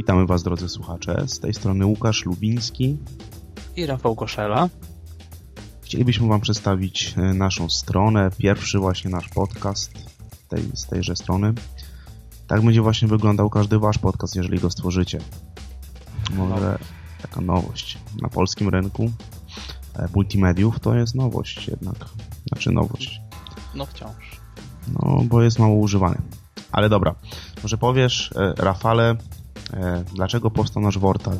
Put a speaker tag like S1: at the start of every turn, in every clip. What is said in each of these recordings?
S1: Witamy Was, drodzy słuchacze. Z tej strony Łukasz Lubiński
S2: i Rafał Koszela.
S1: Chcielibyśmy Wam przedstawić e, naszą stronę, pierwszy właśnie nasz podcast tej, z tejże strony. Tak będzie właśnie wyglądał każdy Wasz podcast, jeżeli go stworzycie. Może taka nowość na polskim rynku e, multimediów to jest nowość jednak. Znaczy nowość.
S2: No wciąż.
S1: No, bo jest mało używany. Ale dobra, może powiesz, e, Rafale, dlaczego powstał nasz Wortal?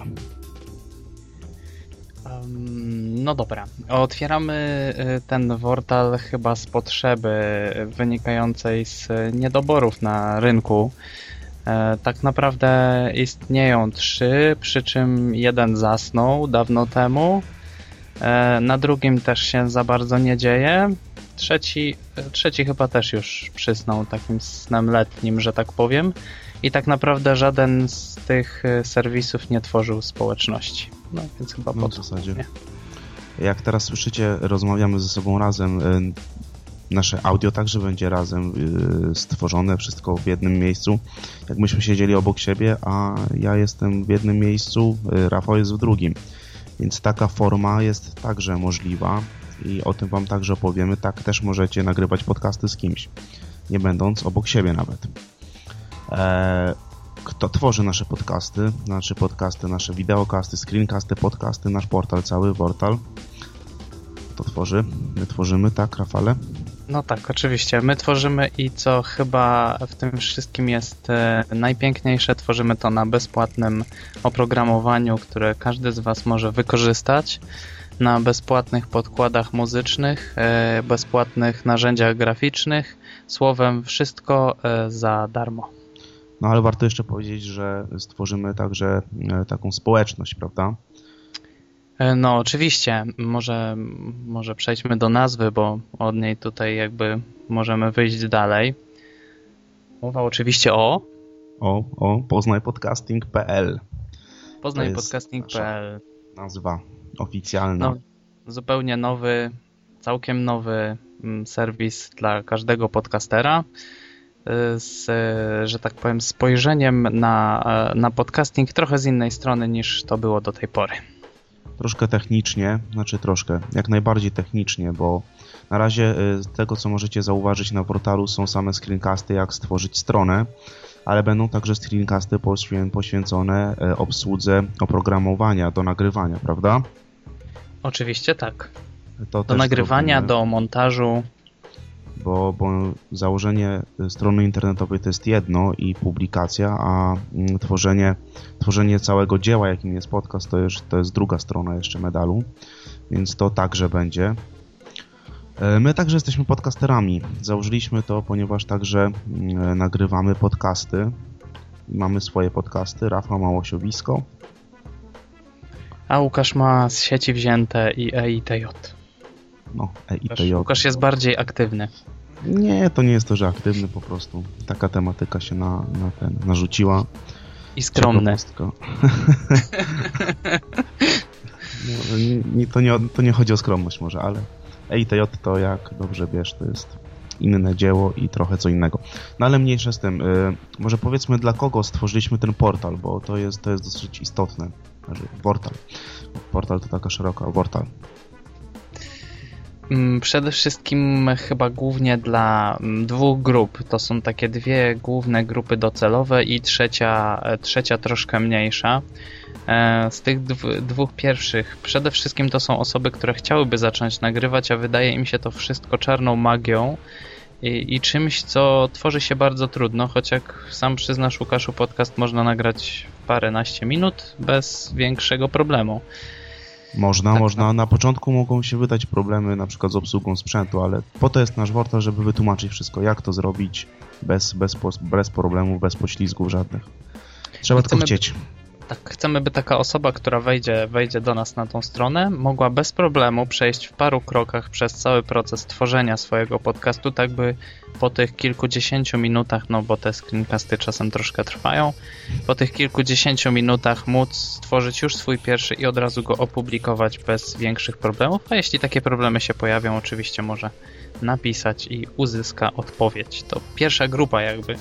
S2: No dobra, otwieramy y, ten portal chyba z potrzeby wynikającej z niedoborów na rynku. E, tak naprawdę istnieją trzy, przy czym jeden zasnął dawno temu, e, na drugim też się za bardzo nie dzieje, trzeci, trzeci chyba też już przysnął takim snem letnim, że tak powiem. I tak naprawdę żaden z tych serwisów nie tworzył społeczności. No więc chyba
S1: no, po w zasadzie. Nie? Jak teraz słyszycie, rozmawiamy ze sobą razem. Y, nasze audio także będzie razem y, stworzone, wszystko w jednym miejscu. Jak myśmy siedzieli obok siebie, a ja jestem w jednym miejscu, y, Rafał jest w drugim. Więc taka forma jest także możliwa i o tym Wam także opowiemy. Tak też możecie nagrywać podcasty z kimś, nie będąc obok siebie nawet. Eee, kto tworzy nasze podcasty, nasze podcasty, nasze wideokasty, screencasty, podcasty, nasz portal cały, portal to tworzy. My tworzymy, tak, Rafale?
S2: No tak, oczywiście. My tworzymy i co chyba w tym wszystkim jest e, najpiękniejsze, tworzymy to na bezpłatnym oprogramowaniu, które każdy z Was może wykorzystać na bezpłatnych podkładach muzycznych, e, bezpłatnych narzędziach graficznych, słowem wszystko e, za darmo.
S1: No ale warto jeszcze powiedzieć, że stworzymy także taką społeczność, prawda?
S2: E, no, oczywiście. Może, może przejdźmy do nazwy, bo od niej tutaj jakby możemy wyjść dalej. Mowa oczywiście o...
S1: O, o poznajpodcasting.pl
S2: Poznajpodcasting.pl
S1: Nazwa oficjalna. No,
S2: zupełnie nowy, całkiem nowy mm, serwis dla każdego podcastera e, z, że tak powiem, spojrzeniem na, na podcasting trochę z innej strony niż to było do tej pory
S1: troszkę technicznie, znaczy troszkę, jak najbardziej technicznie, bo na razie y, z tego, co możecie zauważyć na portalu są same screencasty, jak stworzyć stronę, ale będą także screencasty poświęcone y, obsłudze oprogramowania do nagrywania, prawda?
S2: Oczywiście tak. To do nagrywania, robimy. do montażu
S1: bo, bo założenie strony internetowej to jest jedno i publikacja, a mm, tworzenie, tworzenie całego dzieła, jakim jest podcast, to, już, to jest druga strona jeszcze medalu, więc to także będzie. E, my także jesteśmy podcasterami. Założyliśmy to, ponieważ także mm, nagrywamy podcasty. Mamy swoje podcasty. Rafał ma łosiowisko.
S2: A Łukasz ma z sieci wzięte i EITJ.
S1: No, EITJ.
S2: Łukasz jest bardziej aktywny.
S1: Nie, to nie jest to, że aktywny po prostu. Taka tematyka się na, na ten narzuciła.
S2: I skromny.
S1: no, nie, to, nie, to nie chodzi o skromność może, ale EITJ to jak dobrze wiesz, to jest inne dzieło i trochę co innego. No ale mniejsze z tym. Y, może powiedzmy dla kogo stworzyliśmy ten portal, bo to jest, to jest dosyć istotne. Znaczy, portal. Portal to taka szeroka, portal.
S2: Mm, przede wszystkim chyba głównie dla mm, dwóch grup. To są takie dwie główne grupy docelowe i trzecia, e, trzecia troszkę mniejsza. E, z tych dwóch pierwszych przede wszystkim to są osoby, które chciałyby zacząć nagrywać, a wydaje im się to wszystko czarną magią i, i czymś, co tworzy się bardzo trudno, choć jak sam przyznasz Łukaszu, podcast można nagrać w paręnaście minut bez większego problemu.
S1: Można, tak, można. Tak. Na początku mogą się wydać problemy na przykład z obsługą sprzętu, ale po to jest nasz portal, żeby wytłumaczyć wszystko, jak to zrobić bez, bez, bez problemów, bez poślizgów żadnych. Trzeba tylko chcieć
S2: tak chcemy, by taka osoba, która wejdzie, wejdzie do nas na tą stronę, mogła bez problemu przejść w paru krokach przez cały proces tworzenia swojego podcastu, tak by po tych kilkudziesięciu minutach, no bo te screencasty czasem troszkę trwają, po tych kilkudziesięciu minutach móc stworzyć już swój pierwszy i od razu go opublikować bez większych problemów, a jeśli takie problemy się pojawią, oczywiście może napisać i uzyska odpowiedź. To pierwsza grupa jakby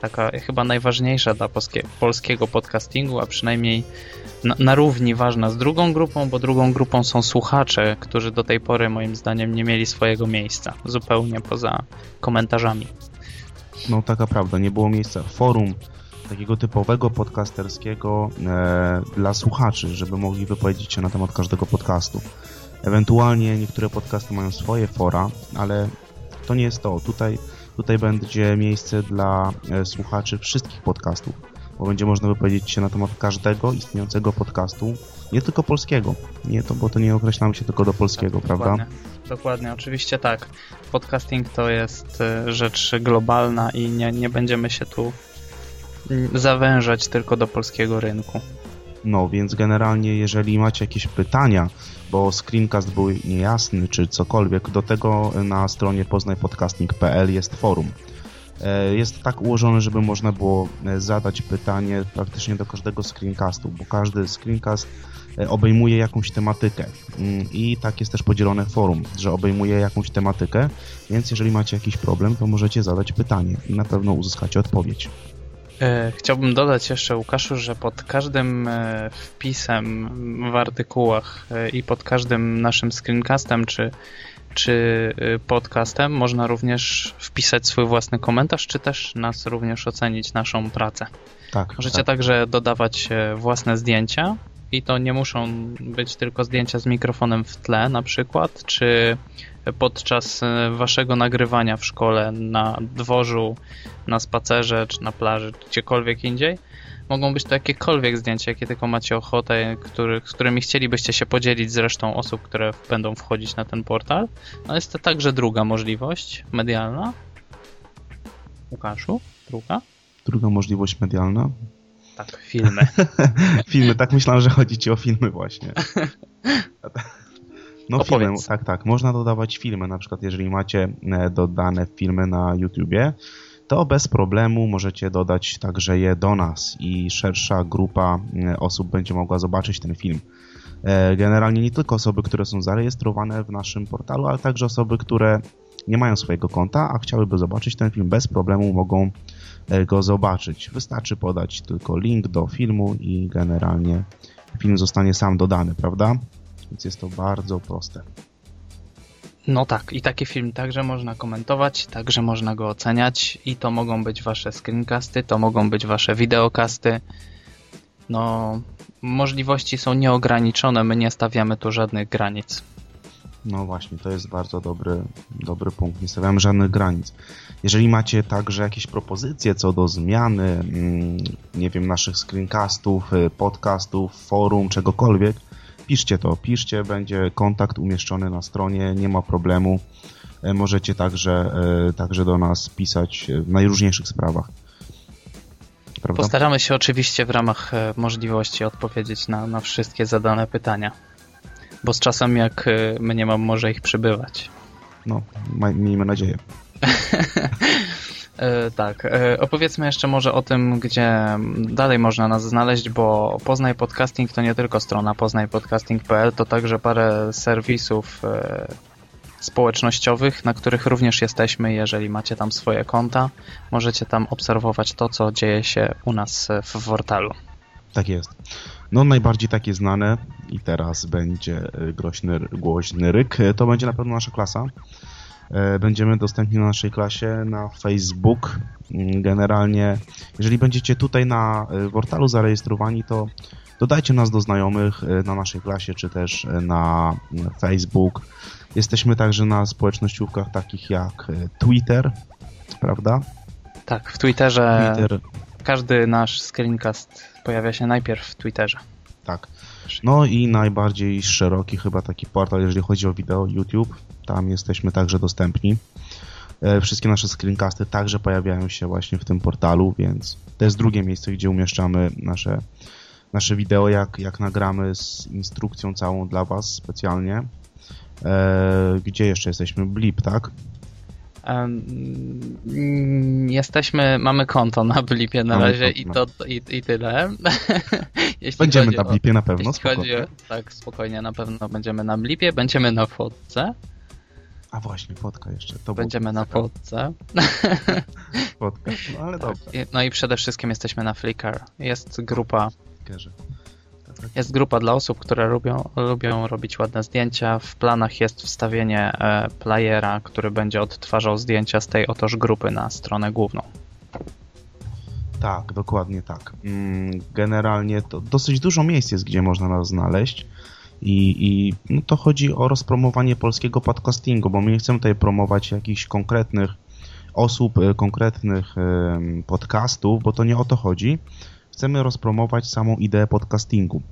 S2: taka chyba najważniejsza dla polskie, polskiego podcastingu, a przynajmniej na, na, równi ważna z drugą grupą, bo drugą grupą są słuchacze, którzy do tej pory moim zdaniem nie mieli swojego miejsca, zupełnie poza komentarzami.
S1: No taka prawda, nie było miejsca. Forum takiego typowego podcasterskiego e, dla słuchaczy, żeby mogli wypowiedzieć się na temat każdego podcastu. Ewentualnie niektóre podcasty mają swoje fora, ale to nie jest to. Tutaj, tutaj będzie miejsce dla e, słuchaczy wszystkich podcastów, bo będzie można wypowiedzieć się na temat każdego istniejącego podcastu, nie tylko polskiego. Nie to, bo to nie określamy się tylko do polskiego, tak, prawda?
S2: Dokładnie. Dokładnie, oczywiście tak. Podcasting to jest e, rzecz globalna i nie, nie będziemy się tu zawężać tylko do polskiego rynku.
S1: No, więc generalnie jeżeli macie jakieś pytania, bo screencast był niejasny czy cokolwiek, do tego na stronie poznajpodcasting.pl jest forum. E, jest tak ułożone, żeby można było e, zadać pytanie praktycznie do każdego screencastu, bo każdy screencast e, obejmuje jakąś tematykę mm, i tak jest też podzielone forum, że obejmuje jakąś tematykę, więc jeżeli macie jakiś problem, to możecie zadać pytanie i na pewno uzyskacie odpowiedź.
S2: E, chciałbym dodać jeszcze, Łukaszu, że pod każdym e, wpisem w artykułach e, i pod każdym naszym screencastem czy, czy podcastem można również wpisać swój własny komentarz, czy też nas również ocenić naszą pracę. Tak, Możecie tak. także dodawać własne zdjęcia i to nie muszą być tylko zdjęcia z mikrofonem w tle na przykład, czy podczas e, waszego nagrywania w szkole, na dworzu, na spacerze, czy na plaży, czy gdziekolwiek indziej. Mogą być to jakiekolwiek zdjęcia, jakie tylko macie ochotę, który, z którymi chcielibyście się podzielić z resztą osób, które będą wchodzić na ten portal. No jest to także druga możliwość medialna. Łukaszu, druga?
S1: Druga możliwość medialna?
S2: Tak, filmy.
S1: filmy, tak myślałem, że chodzi ci o filmy właśnie. No filmy, tak, tak. Można dodawać filmy, na przykład jeżeli macie e, dodane filmy na YouTubie, to bez problemu możecie dodać także je do nas i szersza grupa e, osób będzie mogła zobaczyć ten film. E, generalnie nie tylko osoby, które są zarejestrowane w naszym portalu, ale także osoby, które nie mają swojego konta, a chciałyby zobaczyć ten film bez problemu mogą go zobaczyć. Wystarczy podać tylko link do filmu i generalnie film zostanie sam dodany, prawda? Więc jest to bardzo proste.
S2: No tak, i taki film także można komentować, także można go oceniać i to mogą być wasze screencasty, to mogą być wasze wideokasty. No, możliwości są nieograniczone, my nie stawiamy tu żadnych granic.
S1: No właśnie, to jest bardzo dobry, dobry punkt. Nie stawiamy żadnych granic. Jeżeli macie także jakieś propozycje co do zmiany, mm, nie wiem, naszych screencastów, y, podcastów, forum, czegokolwiek, piszcie to, piszcie, będzie kontakt umieszczony na stronie, nie ma problemu. E, możecie także, e, także do nas pisać w najróżniejszych sprawach.
S2: Prawda? Postaramy się oczywiście w ramach e, możliwości odpowiedzieć na, na wszystkie zadane pytania. Bo z czasem jak mnie mam, może ich przybywać.
S1: No, miejmy nadzieję.
S2: E, tak, e, opowiedzmy jeszcze może o tym, gdzie dalej można nas znaleźć, bo Poznaj Podcasting to nie tylko strona poznajpodcasting.pl, to także parę serwisów e, społecznościowych, na których również jesteśmy. Jeżeli macie tam swoje konta, możecie tam obserwować to, co dzieje się u nas w Wortalu.
S1: Tak jest. No najbardziej takie znane i teraz będzie groźny, głośny ryk, to będzie na pewno nasza klasa. E, będziemy dostępni na naszej klasie na Facebook. Mm, generalnie, jeżeli będziecie tutaj na e, portalu zarejestrowani, to dodajcie nas do znajomych e, na naszej klasie, czy też na Facebook. Jesteśmy także na społecznościówkach takich jak Twitter, prawda?
S2: Tak, w Twitterze Twitter. każdy nasz screencast pojawia się najpierw w Twitterze.
S1: Tak. No i najbardziej szeroki chyba taki portal, jeżeli chodzi o wideo, YouTube. Tam jesteśmy także dostępni. E, wszystkie nasze screencasty także pojawiają się właśnie w tym portalu, więc to jest drugie miejsce, gdzie umieszczamy nasze, nasze wideo, jak, jak nagramy z instrukcją całą dla Was specjalnie. E, gdzie jeszcze jesteśmy? Blip, tak?
S2: jesteśmy, mamy konto na Blipie na mamy razie i, to, i, i tyle.
S1: będziemy na Blipie na pewno,
S2: jeśli chodzi, Tak, spokojnie, na pewno będziemy na Blipie, będziemy na fotce.
S1: A właśnie, fotka jeszcze. To
S2: Będziemy na fotce.
S1: Fotka, no ale
S2: Tak.
S1: dobrze.
S2: No i przede wszystkim jesteśmy na Flickr. Jest grupa,
S1: Kierze.
S2: jest grupa dla osób, które lubią, lubią robić ładne zdjęcia. W planach jest wstawienie e, playera, który będzie odtwarzał zdjęcia z tej otoż grupy na stronę główną.
S1: Tak, dokładnie tak. Mm, Generalnie to dosyć dużo miejsc jest, gdzie można nas znaleźć. I, i no to chodzi o rozpromowanie polskiego podcastingu, bo my nie chcemy tutaj promować jakichś konkretnych osób, e, konkretnych em, podcastów, bo to nie o to chodzi. Chcemy rozpromować samą ideę podcastingu,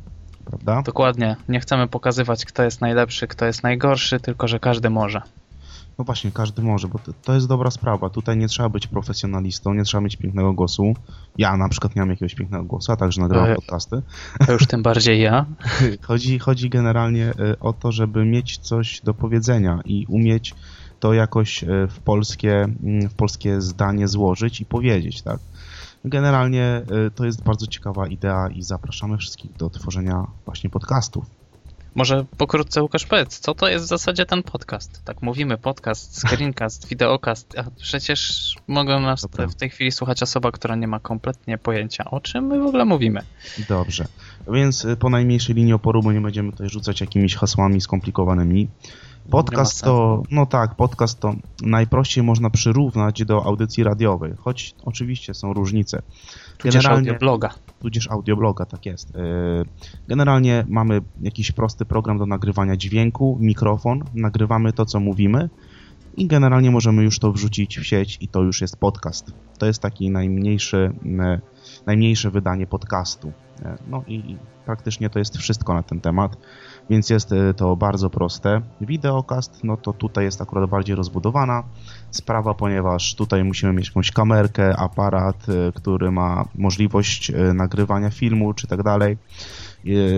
S1: prawda?
S2: Dokładnie. Nie chcemy pokazywać, kto jest najlepszy, kto jest najgorszy, tylko że każdy może.
S1: No właśnie, każdy może, bo to, to jest dobra sprawa. Tutaj nie trzeba być profesjonalistą, nie trzeba mieć pięknego głosu. Ja na przykład nie mam jakiegoś pięknego głosu, a także nagrywam podcasty.
S2: To już tym bardziej ja.
S1: Chodzi, chodzi generalnie e, o to, żeby mieć coś do powiedzenia i umieć to jakoś e, w polskie, mm, w polskie zdanie złożyć i powiedzieć, tak? Generalnie e, to jest bardzo ciekawa idea i zapraszamy wszystkich do tworzenia właśnie podcastów.
S2: Może pokrótce Łukasz powiedz, co to jest w zasadzie ten podcast? Tak mówimy podcast, screencast, wideocast, a przecież mogą nas w tej chwili słuchać osoba, która nie ma kompletnie pojęcia o czym my w ogóle mówimy.
S1: Dobrze. Więc y, po najmniejszej linii oporu, bo nie będziemy tutaj rzucać jakimiś hasłami skomplikowanymi. Podcast
S2: Nie ma
S1: to, no tak, podcast to najprościej można przyrównać do audycji radiowej, choć oczywiście są różnice.
S2: Tudzież
S1: Generalnie-
S2: audiobloga.
S1: Tudzież audiobloga, tak jest. Yy, Generalnie mamy jakiś prosty program do nagrywania dźwięku, mikrofon, nagrywamy to, co mówimy i generalnie możemy już to wrzucić w sieć i to już jest podcast. To jest taki najmniejszy, mm, najmniejsze wydanie podcastu. E, No i praktycznie to jest wszystko na ten temat, więc jest e, to bardzo proste. Videocast, no to tutaj jest akurat bardziej rozbudowana sprawa, ponieważ tutaj musimy mieć jakąś kamerkę, aparat, e, który ma możliwość e, nagrywania filmu, czy tak dalej, e,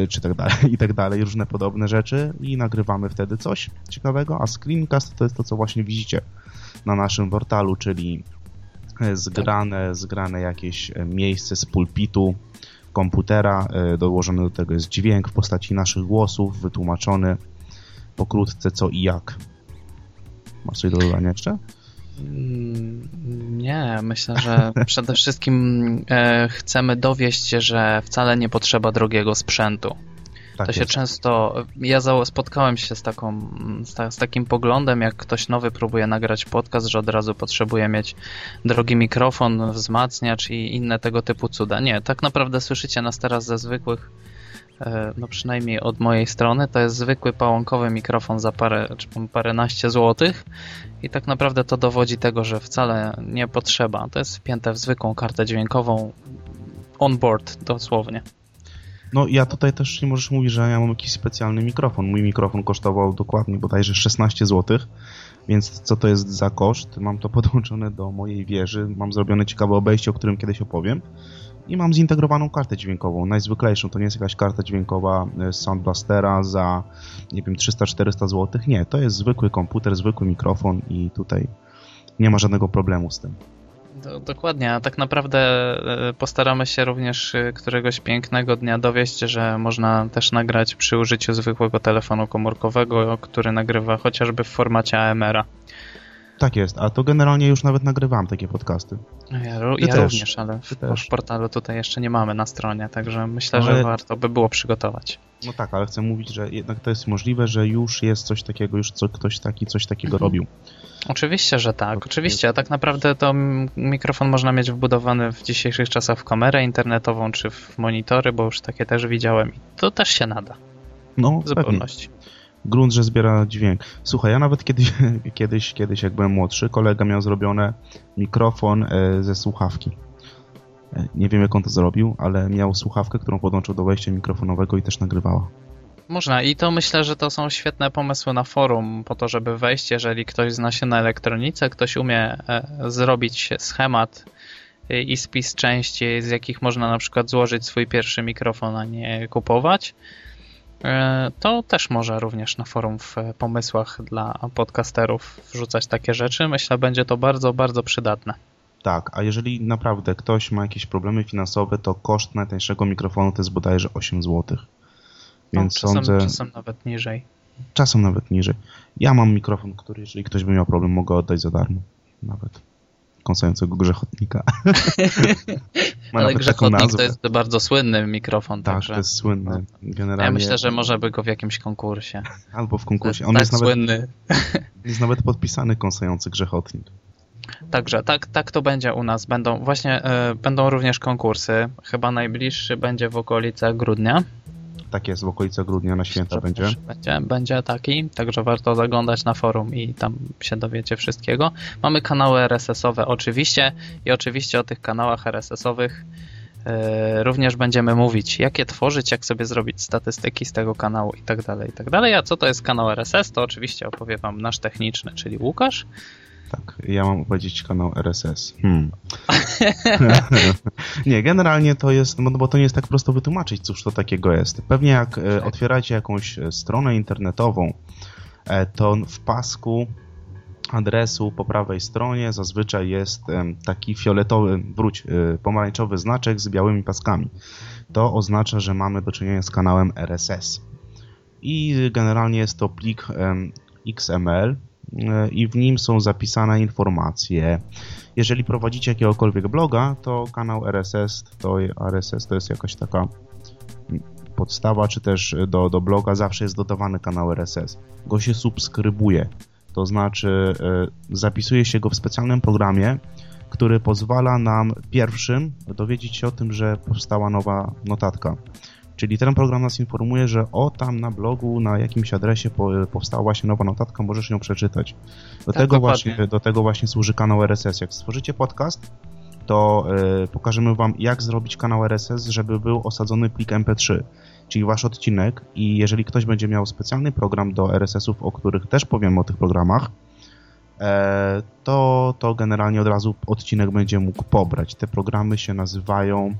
S1: czy tak dalej, i tak dalej, różne podobne rzeczy i nagrywamy wtedy coś ciekawego, a screencast to jest to, co właśnie widzicie na naszym portalu, czyli e, zgrane, zgrane jakieś e, miejsce z pulpitu komputera, e, dołożony do tego jest dźwięk w postaci naszych głosów, wytłumaczony pokrótce co i jak. Masz coś do dodania jeszcze?
S2: Mm, Nie, myślę, że przede wszystkim e, chcemy dowieść, że wcale nie potrzeba drogiego sprzętu.
S1: Tak
S2: to się
S1: jest.
S2: często. Ja spotkałem się z, taką, z, ta, z takim poglądem, jak ktoś nowy próbuje nagrać podcast, że od razu potrzebuje mieć drogi mikrofon, wzmacniacz i inne tego typu cuda. Nie, tak naprawdę słyszycie nas teraz ze zwykłych, no przynajmniej od mojej strony, to jest zwykły pałąkowy mikrofon za parę, czy paręnaście złotych i tak naprawdę to dowodzi tego, że wcale nie potrzeba. To jest wpięte w zwykłą kartę dźwiękową on board dosłownie.
S1: No ja tutaj też nie możesz mówić, że ja mam jakiś specjalny mikrofon. Mój mikrofon kosztował dokładnie bodajże 16 zł, więc co to jest za koszt? Mam to podłączone do mojej wieży, mam zrobione ciekawe obejście, o którym kiedyś opowiem i mam zintegrowaną kartę dźwiękową, najzwyklejszą. To nie jest jakaś karta dźwiękowa e, z Sound Blastera za, nie wiem, 300-400 zł. Nie, to jest zwykły komputer, zwykły mikrofon i tutaj nie ma żadnego problemu z tym.
S2: Do, dokładnie, a tak naprawdę e, postaramy się również e, któregoś pięknego dnia dowieść, że można też nagrać przy użyciu zwykłego telefonu komórkowego, który nagrywa chociażby w formacie AMR-a.
S1: Tak jest, a to generalnie już nawet nagrywam takie podcasty.
S2: Ja, ró-
S1: Ty
S2: ja
S1: też.
S2: również, ale w, w portalu tutaj jeszcze nie mamy na stronie, także myślę,
S1: No
S2: że
S1: ale-
S2: warto by było przygotować.
S1: No tak, ale chcę mówić, że jednak to jest możliwe, że już jest coś takiego, już co, ktoś taki coś takiego
S2: Mhm.
S1: robił.
S2: Oczywiście, że tak, oczywiście, a tak naprawdę to mikrofon można mieć wbudowany w dzisiejszych czasach w kamerę internetową czy w monitory, bo już takie też widziałem i to też się nada,
S1: No,
S2: w
S1: pewnie. Grunt, że zbiera dźwięk. Słuchaj, ja nawet kiedyś, kiedyś, jak byłem młodszy, kolega miał zrobione mikrofon e, ze słuchawki. E, Nie wiem jak on to zrobił, ale miał słuchawkę, którą podłączył do wejścia mikrofonowego i też nagrywała.
S2: Można i to myślę, że to są świetne pomysły na forum po to, żeby wejść, jeżeli ktoś zna się na elektronice, ktoś umie e, zrobić schemat i spis części, z jakich można na przykład złożyć swój pierwszy mikrofon, a nie kupować. E, To też może również na forum w e, pomysłach dla podcasterów wrzucać takie rzeczy. Myślę, będzie to bardzo, bardzo przydatne.
S1: Tak, a jeżeli naprawdę ktoś ma jakieś problemy finansowe, to koszt najtańszego mikrofonu to jest bodajże 8 zł. Więc
S2: no, czasem,
S1: sądzę,
S2: czasem nawet niżej.
S1: czasem nawet niżej. Ja mam mikrofon, który jeżeli ktoś by miał problem, mogę oddać za darmo. Nawet kąsającego grzechotnika.
S2: Ale grzechotnik to jest bardzo słynny mikrofon.
S1: Tak, także... to jest słynny. Generalnie...
S2: Ja myślę, że może by go w jakimś konkursie.
S1: Albo w konkursie.
S2: On tak jest słynny.
S1: Nawet, jest nawet podpisany kąsający grzechotnik.
S2: Także tak, tak to będzie u nas. Będą właśnie y, będą również konkursy. Chyba najbliższy będzie w okolicach grudnia.
S1: Tak jest, w grudnia na święta będzie.
S2: będzie. Będzie taki, także warto zaglądać na forum i tam się dowiecie wszystkiego. Mamy kanały RSS-owe oczywiście i oczywiście o tych kanałach RSS-owych y, również będziemy mówić, jakie tworzyć, jak sobie zrobić statystyki z tego kanału i tak dalej, i tak dalej. A co to jest kanał RSS, to oczywiście opowie Wam nasz techniczny, czyli Łukasz.
S1: Tak, ja mam opowiedzieć kanał RSS. Hmm. nie, generalnie to jest, no bo to nie jest tak prosto wytłumaczyć, cóż to takiego jest. Pewnie jak e, otwieracie jakąś e, stronę internetową, e, to w pasku adresu po prawej stronie zazwyczaj jest taki fioletowy, wróć, pomarańczowy znaczek z białymi paskami. To oznacza, że mamy do czynienia z kanałem RSS. I generalnie jest to plik XML, E, i w nim są zapisane informacje. Jeżeli prowadzicie jakiegokolwiek bloga, to kanał RSS to, RSS to jest jakaś taka podstawa, czy też do, do bloga zawsze jest dodawany kanał RSS. Go się subskrybuje, to znaczy e, zapisuje się go w specjalnym programie, który pozwala nam pierwszym dowiedzieć się o tym, że powstała nowa notatka. Czyli ten program nas informuje, że o tam na blogu, na jakimś adresie powstała właśnie nowa notatka, możesz ją przeczytać. Do, tak, tego, właśnie, do tego właśnie służy kanał RSS. Jak stworzycie podcast, to y, pokażemy Wam, jak zrobić kanał RSS, żeby był osadzony plik MP3, czyli Wasz odcinek. I jeżeli ktoś będzie miał specjalny program do RSS-ów, o których też powiemy o tych programach, e, to, to generalnie od razu odcinek będzie mógł pobrać. Te programy się nazywają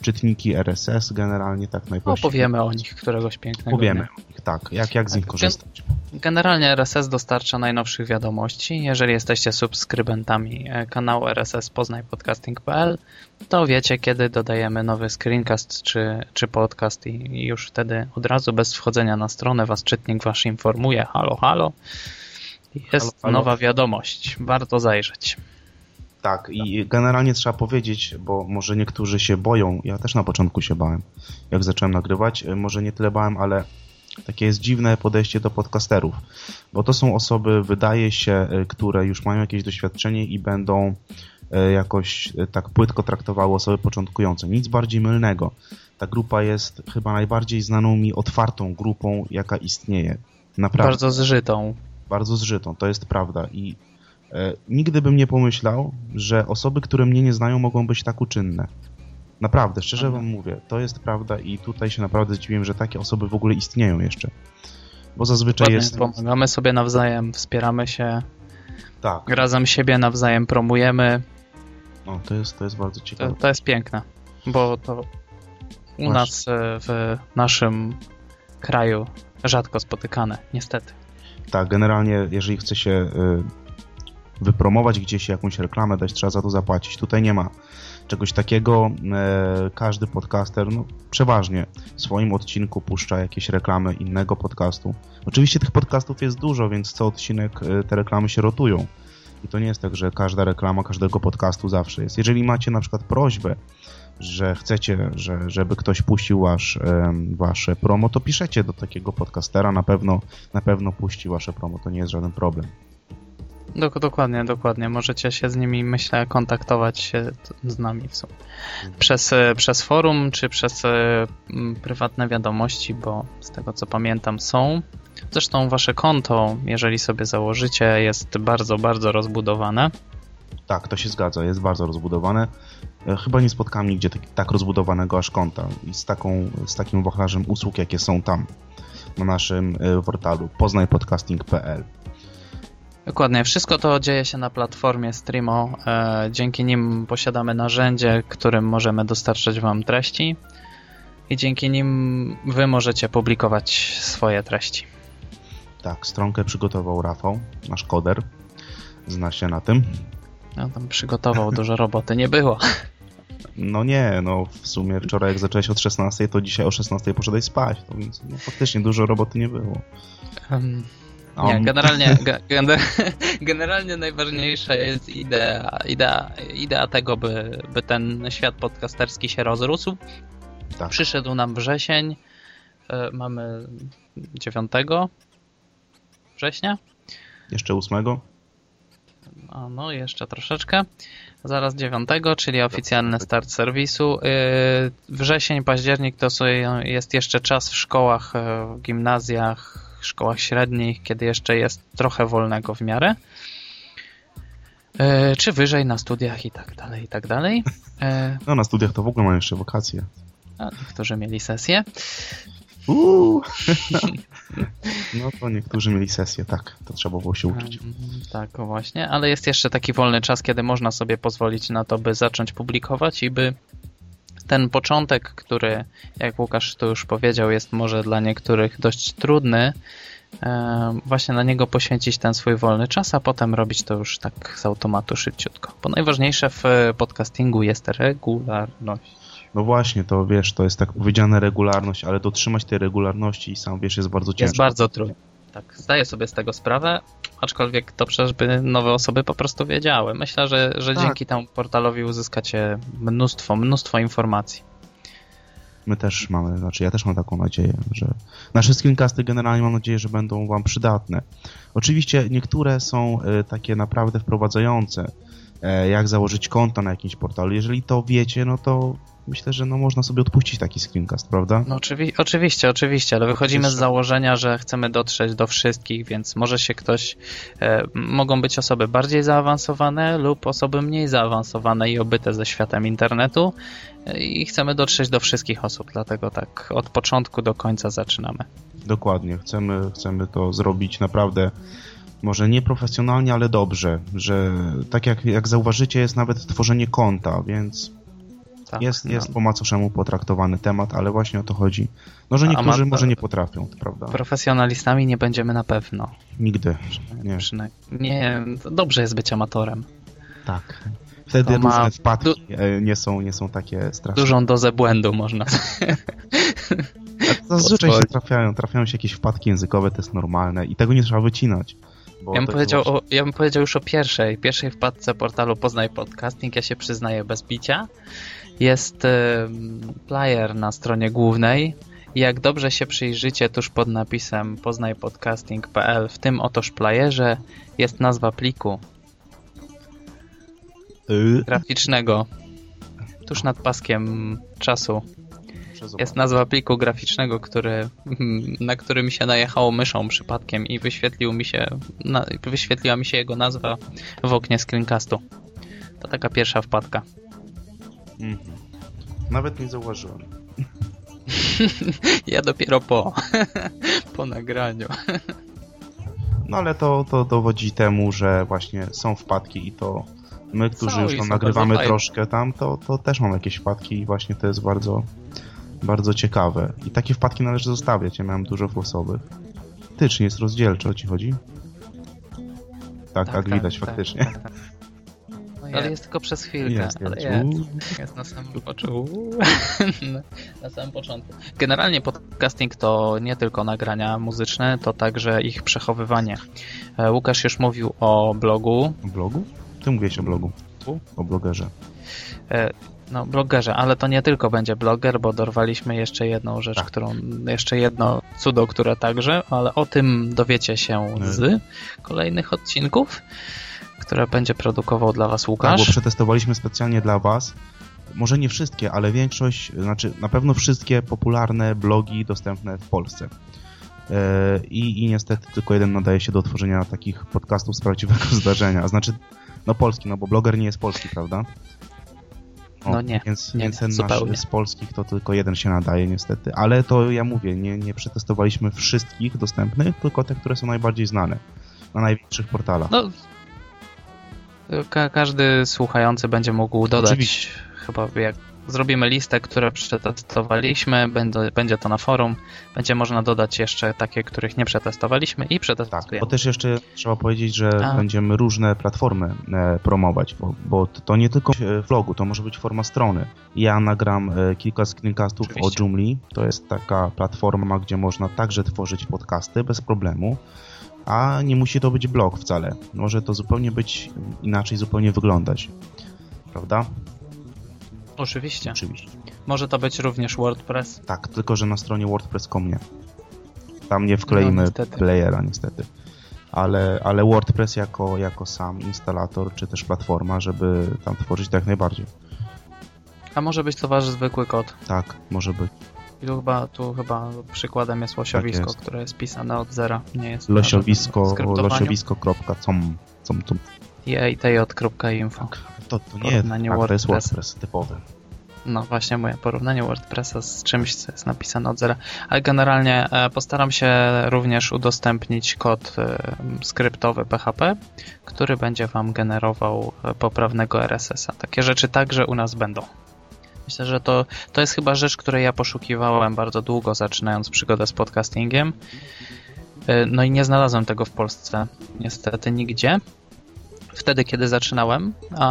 S1: czytniki RSS generalnie tak najprościej.
S2: Opowiemy o nich któregoś pięknego
S1: Powiemy o nich, tak. Jak, jak z nich korzystać.
S2: Generalnie RSS dostarcza najnowszych wiadomości. Jeżeli jesteście subskrybentami e, kanału RSS poznajpodcasting.pl, to wiecie, kiedy dodajemy nowy screencast czy, czy podcast i już wtedy od razu bez wchodzenia na stronę was czytnik wasz informuje. Halo, halo. Jest halo, halo. nowa wiadomość. Warto zajrzeć.
S1: Tak, i generalnie trzeba powiedzieć, bo może niektórzy się boją, ja też na początku się bałem, jak zacząłem nagrywać, e, może nie tyle bałem, ale takie jest dziwne podejście do podcasterów, bo to są osoby, wydaje się, e, które już mają jakieś doświadczenie i będą e, jakoś tak płytko traktowały osoby początkujące. Nic bardziej mylnego. Ta grupa jest chyba najbardziej znaną mi otwartą grupą, jaka istnieje.
S2: Naprawdę. Bardzo zżytą.
S1: Bardzo zżytą, to jest prawda. I nigdy bym nie pomyślał, że osoby, które mnie nie znają, mogą być tak uczynne. Naprawdę, szczerze wam mówię, to jest prawda i tutaj się naprawdę zdziwiłem, że takie osoby w ogóle istnieją jeszcze. Bo zazwyczaj Ładnie, jest...
S2: Pomagamy sobie nawzajem, wspieramy się. Tak. Razem siebie nawzajem promujemy.
S1: No, to jest, to jest bardzo ciekawe.
S2: To, to jest piękne, bo to u Właśnie. nas e, w naszym kraju rzadko spotykane, niestety.
S1: Tak, generalnie jeżeli chce się e, wypromować gdzieś jakąś reklamę, dać, trzeba za to zapłacić. Tutaj nie ma czegoś takiego. E, każdy podcaster, no, przeważnie w swoim odcinku puszcza jakieś reklamy innego podcastu. Oczywiście tych podcastów jest dużo, więc co odcinek e, te reklamy się rotują. I to nie jest tak, że każda reklama każdego podcastu zawsze jest. Jeżeli macie na przykład prośbę, że chcecie, że, żeby ktoś puścił wasz, wasze promo, to piszecie do takiego podcastera, na pewno, na pewno puści wasze promo, to nie jest żaden problem.
S2: Dokładnie, dokładnie. Możecie się z nimi, myślę, kontaktować się z nami w sumie. Przez, e, przez forum, czy przez e, prywatne wiadomości, bo z tego co pamiętam są. Zresztą wasze konto, jeżeli sobie założycie, jest bardzo, bardzo rozbudowane.
S1: Tak, to się zgadza, jest bardzo rozbudowane. E, chyba nie spotkałem nigdzie tak, tak rozbudowanego aż konta i z, taką, z takim wachlarzem usług, jakie są tam na naszym portalu poznajpodcasting.pl.
S2: Dokładnie. Wszystko to dzieje się na platformie Streamo. E, dzięki nim posiadamy narzędzie, którym możemy dostarczać Wam treści i dzięki nim Wy możecie publikować swoje treści.
S1: Tak, stronkę przygotował Rafał, nasz koder. Zna się na tym.
S2: No tam przygotował, dużo roboty nie było.
S1: No nie, no w sumie wczoraj jak zacząłeś od 16, to dzisiaj o 16 poszedłeś spać, to więc no, faktycznie dużo roboty nie było.
S2: Um, nie, generalnie, generalnie najważniejsza jest idea, idea, idea tego, by, by ten świat podcasterski się rozrósł. Tak. Przyszedł nam wrzesień, e, mamy 9 września.
S1: Jeszcze 8?
S2: A no, jeszcze troszeczkę. Zaraz 9, czyli oficjalny start serwisu. Y, wrzesień, październik to jest jeszcze czas w szkołach, e, w gimnazjach, szkołach średnich, kiedy jeszcze jest trochę wolnego w miarę. E, czy wyżej na studiach i tak dalej, i tak dalej.
S1: E, no na studiach to w ogóle mają jeszcze wakacje.
S2: A niektórzy mieli sesję.
S1: Uuu. No to niektórzy mieli sesję, tak, to trzeba było się uczyć.
S2: Tak, właśnie, ale jest jeszcze taki wolny czas, kiedy można sobie pozwolić na to, by zacząć publikować i by ten początek, który, jak Łukasz tu już powiedział, jest może dla niektórych dość trudny, e, właśnie na niego poświęcić ten swój wolny czas, a potem robić to już tak z automatu szybciutko. Bo najważniejsze w podcastingu jest regularność.
S1: No właśnie, to wiesz, to jest tak powiedziane regularność, ale dotrzymać tej regularności sam wiesz jest bardzo ciężko.
S2: Jest bardzo trudno. Tak, zdaję sobie z tego sprawę, aczkolwiek dobrze, żeby nowe osoby po prostu wiedziały. Myślę, że, że tak. dzięki temu portalowi uzyskacie mnóstwo, mnóstwo informacji.
S1: My też mamy, znaczy ja też mam taką nadzieję, że nasze screencasty generalnie mam nadzieję, że będą wam przydatne. Oczywiście niektóre są y, takie naprawdę wprowadzające, e, jak założyć konto na jakimś portalu. Jeżeli to wiecie, no to myślę, że no można sobie odpuścić taki screencast, prawda?
S2: No oczywi oczywiście, oczywiście, ale wychodzimy z założenia, że chcemy dotrzeć do wszystkich, więc może się ktoś, e, mogą być osoby bardziej zaawansowane lub osoby mniej zaawansowane i obyte ze światem internetu e, i chcemy dotrzeć do wszystkich osób, dlatego tak od początku do końca zaczynamy.
S1: Dokładnie, chcemy, chcemy to zrobić naprawdę może nie profesjonalnie, ale dobrze, że tak jak, jak zauważycie jest nawet tworzenie konta, więc tak, jest, no. jest po macoszemu potraktowany temat, ale właśnie o to chodzi. No, że niektórzy może nie potrafią, to prawda.
S2: Profesjonalistami nie będziemy na pewno.
S1: Nigdy. Nie,
S2: nie dobrze jest być amatorem.
S1: Tak. Wtedy to różne wpadki e, nie są, nie są takie straszne.
S2: Dużą dozę błędu można.
S1: Zazwyczaj się trafiają, trafiają się jakieś wpadki językowe, to jest normalne i tego nie trzeba wycinać.
S2: Ja bym, powiedział o, ja bym powiedział już o pierwszej, pierwszej wpadce portalu Poznaj Podcasting. Ja się przyznaję bez bicia jest player na stronie głównej. Jak dobrze się przyjrzycie tuż pod napisem poznajpodcasting.pl w tym otoż playerze jest nazwa pliku y? graficznego tuż nad paskiem czasu. Jest nazwa pliku graficznego, który, na który mi się najechało myszą przypadkiem i wyświetlił mi się, na, wyświetliła mi się jego nazwa w oknie screencastu. To taka pierwsza wpadka.
S1: Mhm. Nawet nie zauważyłem.
S2: ja dopiero po, po nagraniu.
S1: No ale to, to dowodzi temu, że właśnie są wpadki i to my, którzy już tam nagrywamy troszkę tam, to, to też mamy jakieś wpadki i właśnie to jest bardzo, bardzo ciekawe. I takie wpadki należy zostawiać. Ja miałem dużo głosowych. Ty, czy jest rozdzielczy, o ci chodzi? Tak, tak, tak, tak widać tak, faktycznie. Tak, tak
S2: ale jest tylko przez chwilkę. Jest, ale jest. jest na samym początku. na samym początku. Generalnie podcasting to nie tylko nagrania muzyczne, to także ich przechowywanie. E, Łukasz już mówił o blogu.
S1: O blogu? Ty mówiłeś o blogu. O blogerze.
S2: E, no, blogerze, ale to nie tylko będzie bloger, bo dorwaliśmy jeszcze jedną rzecz, tak. którą, jeszcze jedno cudo, które także, ale o tym dowiecie się z kolejnych odcinków które będzie produkował dla Was Łukasz.
S1: Tak, bo przetestowaliśmy specjalnie dla Was. Może nie wszystkie, ale większość, znaczy na pewno wszystkie popularne blogi dostępne w Polsce. E, I, I niestety tylko jeden nadaje się do tworzenia takich podcastów z prawdziwego zdarzenia. Znaczy, no polski, no bo bloger nie jest polski, prawda?
S2: O, no nie.
S1: Więc,
S2: nie,
S1: więc ten nasz z polskich to tylko jeden się nadaje niestety. Ale to ja mówię, nie, nie przetestowaliśmy wszystkich dostępnych, tylko te, które są najbardziej znane na największych portalach.
S2: No, Ka każdy słuchający będzie mógł dodać Oczywiście. chyba jak zrobimy listę, które przetestowaliśmy, będzie, będzie to na forum, będzie można dodać jeszcze takie, których nie przetestowaliśmy i przetestujemy.
S1: Tak, bo też jeszcze trzeba powiedzieć, że A. będziemy różne platformy e, promować, bo, bo, to nie tylko vlogu, to może być forma strony. Ja nagram e, kilka screencastów Oczywiście. o Joomla, to jest taka platforma, gdzie można także tworzyć podcasty bez problemu a nie musi to być blog wcale. Może to zupełnie być inaczej, zupełnie wyglądać. Prawda?
S2: Oczywiście.
S1: Oczywiście.
S2: Może to być również WordPress?
S1: Tak, tylko że na stronie WordPress.com nie. Tam nie wkleimy no, niestety. playera niestety. Ale, ale WordPress jako, jako sam instalator, czy też platforma, żeby tam tworzyć tak najbardziej.
S2: A może być to wasz zwykły kod?
S1: Tak, może być.
S2: I tu chyba, tu chyba przykładem jest losiowisko, tak jest. które jest pisane od zera. Nie jest
S1: losiowisko, losiowisko.com. Com,
S2: tj.info.
S1: To, to nie jest, tak, to jest WordPress typowy.
S2: No właśnie moje porównanie WordPressa z czymś, co jest napisane od zera. Ale generalnie e, postaram się również udostępnić kod e, skryptowy PHP, który będzie Wam generował e, poprawnego RSS-a. Takie rzeczy także u nas będą. Myślę, że to, to jest chyba rzecz, której ja poszukiwałem bardzo długo, zaczynając przygodę z podcastingiem. E, no i nie znalazłem tego w Polsce niestety nigdzie. Wtedy, kiedy zaczynałem, a,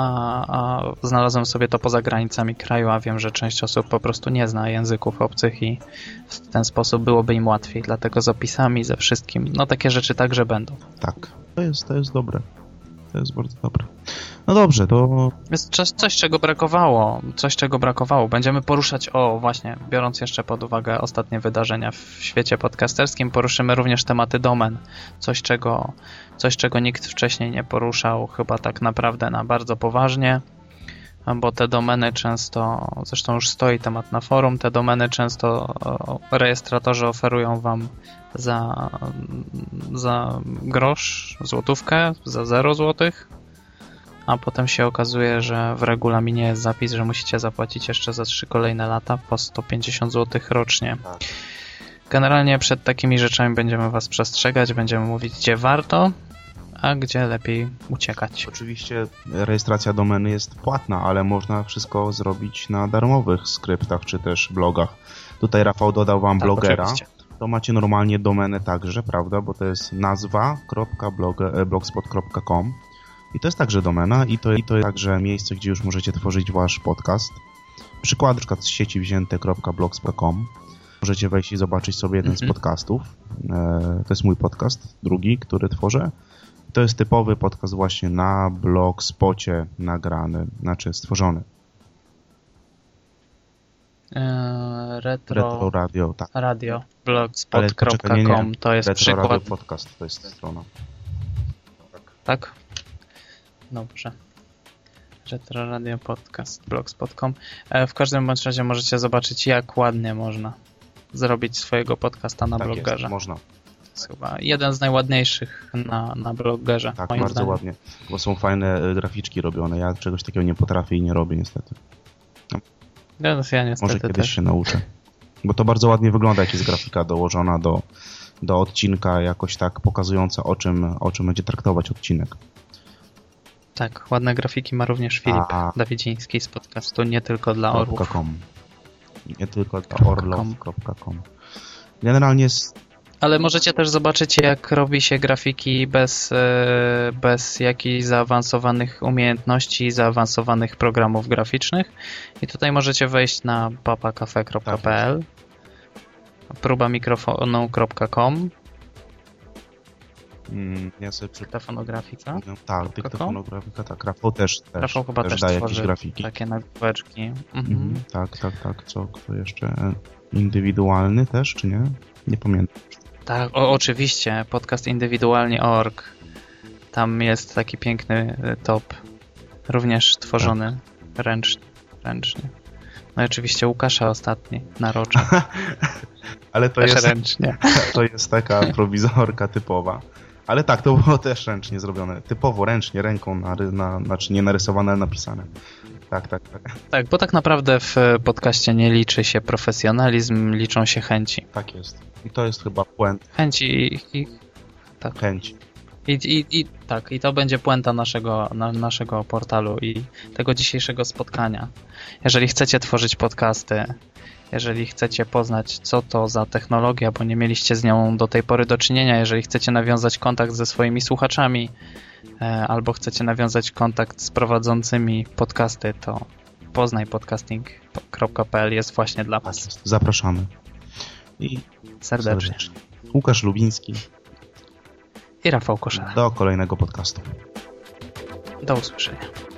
S2: a znalazłem sobie to poza granicami kraju, a wiem, że część osób po prostu nie zna języków obcych i w ten sposób byłoby im łatwiej. Dlatego z opisami, ze wszystkim, no takie rzeczy także będą.
S1: Tak, to jest, to jest dobre. To jest bardzo dobre. No dobrze, to...
S2: Jest coś, coś, czego brakowało. Coś, czego brakowało. Będziemy poruszać, o właśnie, biorąc jeszcze pod uwagę ostatnie wydarzenia w świecie podcasterskim, poruszymy również tematy domen. Coś, czego, coś, czego nikt wcześniej nie poruszał, chyba tak naprawdę na bardzo poważnie bo te domeny często, zresztą już stoi temat na forum, te domeny często rejestratorzy oferują Wam za, za grosz, złotówkę, za 0 złotych, a potem się okazuje, że w regulaminie jest zapis, że musicie zapłacić jeszcze za 3 kolejne lata po 150 zł rocznie. Tak. Generalnie przed takimi rzeczami będziemy Was przestrzegać, będziemy mówić, gdzie warto, a gdzie lepiej uciekać.
S1: Oczywiście rejestracja domeny jest płatna, ale można wszystko zrobić na darmowych skryptach czy też blogach. Tutaj Rafał dodał Wam tak, blogera. Oczywiście. To macie normalnie domenę także, prawda? Bo to jest nazwa.blogspot.com i to jest także domena i to, i to jest także miejsce, gdzie już możecie tworzyć wasz podcast. Przykład na przykład z sieci wzięte.blogspot.com Możecie wejść i zobaczyć sobie jeden z mhm. podcastów. E, to jest mój podcast, drugi, który tworzę. To jest typowy podcast właśnie na blogspocie nagrany, znaczy stworzony.
S2: Eee, retro,
S1: retro Radio, tak.
S2: Radio, blogspot.com to jest retro przykład. Radio
S1: Podcast to jest strona.
S2: Tak? Dobrze. Retro Radio Podcast, blogspot.com. E, w każdym bądź razie możecie zobaczyć, jak ładnie można zrobić swojego podcasta na tak blogerze.
S1: Jest, można
S2: jest chyba jeden z najładniejszych na, na blogerze.
S1: Tak, bardzo zdaniem. ładnie. Bo są fajne e, graficzki robione. Ja czegoś takiego nie potrafię i nie robię niestety.
S2: No. Ja, ja niestety
S1: Może kiedyś też. się nauczę. Bo to bardzo ładnie wygląda, jak jest grafika dołożona do, do odcinka, jakoś tak pokazująca o czym, o czym będzie traktować odcinek.
S2: Tak, ładne grafiki ma również Filip A... Dawidziński z podcastu Nie Tylko Dla Orłów.
S1: Nie tylko dla orlów.com. Generalnie jest
S2: ale możecie też zobaczyć, jak robi się grafiki bez, e, bez jakichś zaawansowanych umiejętności, zaawansowanych programów graficznych. I tutaj możecie wejść na papacafe.pl próba mikrofonu.com
S1: mm, ja sobie przy...
S2: Dyktafonografika?
S1: No, tak, dyktafonografika, tak. Rafał też, też,
S2: Rafał chyba też, też
S1: daje jakieś grafiki.
S2: takie nagłóweczki. Mhm.
S1: Mhm, tak, tak, tak. Co, kto jeszcze? Indywidualny też, czy nie? Nie pamiętam.
S2: Tak, o, oczywiście, podcast indywidualnie.org. Tam jest taki piękny e, top, również tworzony tak. ręcznie, ręcznie. No i oczywiście Łukasza ostatni, naroczy.
S1: Ale to jest, ręcznie. to jest taka prowizorka typowa. Ale tak, to było też ręcznie zrobione. Typowo, ręcznie, ręką, na, na, znaczy nie narysowane, ale napisane. Tak, tak, tak.
S2: Tak, bo tak naprawdę w podcaście nie liczy się profesjonalizm, liczą się chęci.
S1: Tak jest. I to jest chyba błęd.
S2: Chęci i...
S1: Tak. Chęci.
S2: I, i, I tak, i to będzie puenta naszego, na, naszego portalu i tego dzisiejszego spotkania. Jeżeli chcecie tworzyć podcasty, jeżeli chcecie poznać, co to za technologia, bo nie mieliście z nią do tej pory do czynienia, jeżeli chcecie nawiązać kontakt ze swoimi słuchaczami, e, albo chcecie nawiązać kontakt z prowadzącymi podcasty, to poznajpodcasting.pl jest właśnie dla Was.
S1: Zapraszamy. I
S2: serdecznie.
S1: serdecznie. Łukasz Lubiński
S2: i Rafał Koszela.
S1: Do kolejnego podcastu.
S2: Do usłyszenia.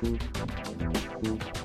S2: Thank